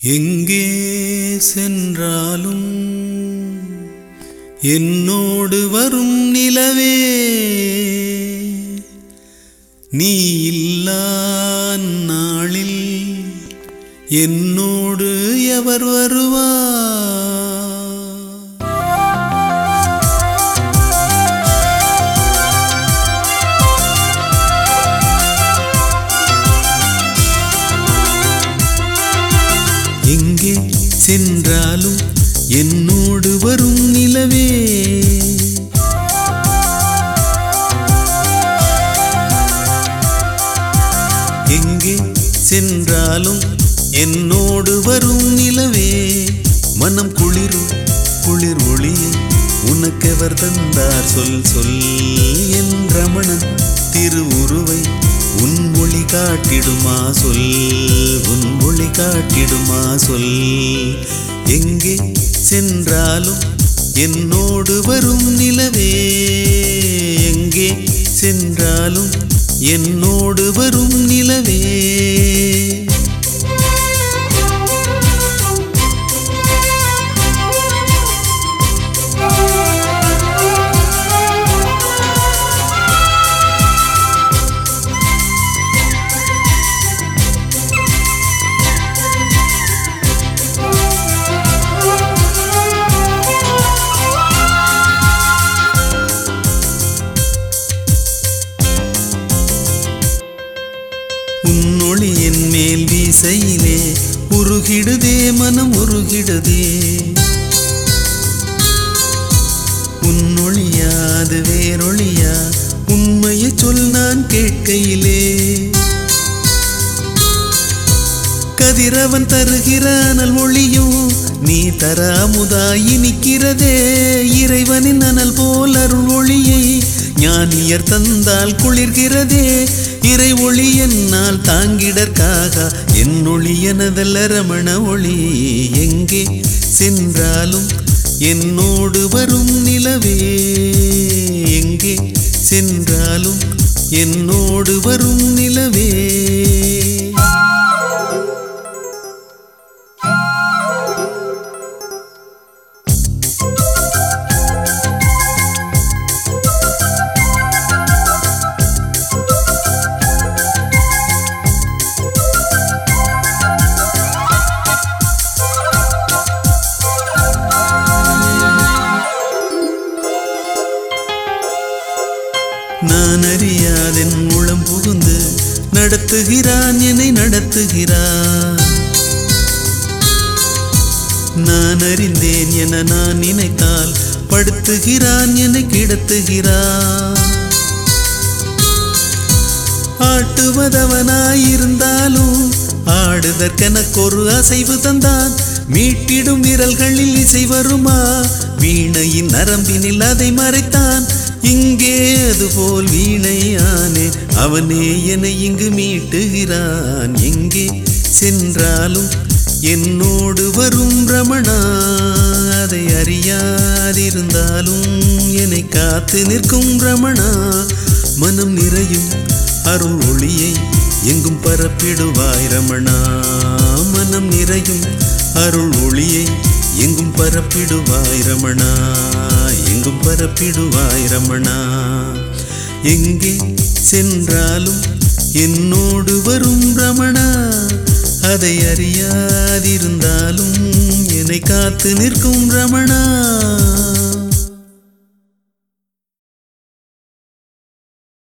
எங்கே சென்றாலும் என்னோடு வரும் நிலவே நீ இல்லா நாளில் என்னோடு எவர் வருவார்? சென்றாலும் என்னோடு வரும் நிலவே. எங்கே சென்றாலும் என்னோடு வரும் நிலவே. மனம் குளிரும் குளிர் ஒளியை உனக்கெவர் தந்தார்? சொல் சொல் என் ரமணன் திருவுருவை உன் ஒளி காட்டிடுமா சொல் உன் ஒளி காட்டிடுமா சொல். எங்கே சென்றாலும் என்னோடு வரும் நிலவே. எங்கே சென்றாலும் என்னோடு வரும் நிலவே. உன்னொளி என் மேல் வீசையிலே உருகிடுதே மனம் உருகிடுதே. உன்னொழியாது வேறொழியா உண்மையை சொல் நான் கேட்கையிலே. கதிரவன் தருகிற அனல் மொழியும் நீ தர அமுதாய் நிற்கிறதே ஞானியர் தந்தால் குளிர்கிறதே. இறை ஒளி என்னால் தாங்கிடற்காக. என் ஒளி எனதல்ல ரமண ஒளி எங்கே சென்றாலும் என்னோடு வரும் நிலவே. எங்கே சென்றாலும் என்னோடு வரும் நான் அறியாதென் உளம் புகுந்து நடத்துகிறான் என்னை நடத்துகிறான். நான் அறிந்தேன் என நான் நினைத்தால் படுத்துகிறான் என்னை கிடத்துகிறான். ஆட்டுவதவனாயிருந்தாலும் ஆடுதற்கெனக்கொரு அசைவு தந்தான். மீட்டிடும் விரல்களில் இசை வருமா? வீணையின் நரம்பினில் அதை மறைத்தான். இங்கே அதுபோல் வீணையானே. அவனே என்னை இங்கு மீட்டுகிறான். எங்கே சென்றாலும் என்னோடு வரும் ரமணா. அதை அறியாதிருந்தாலும் என்னை காத்து நிற்கும் ரமணா. மனம் நிறையும் அருள் ஒளியை எங்கும் பரப்பிடுவாய் ரமணா. மனம் நிறையும் அருள் ஒளியை எங்கும் பரப்பிடுவாய் ரமணா எங்கும் பரப்பிடுவாய் ரமணா. எங்கே சென்றாலும் என்னோடு வரும் ரமணா அதை அறியாதிருந்தாலும் என்னை காத்து நிற்கும் ரமணா.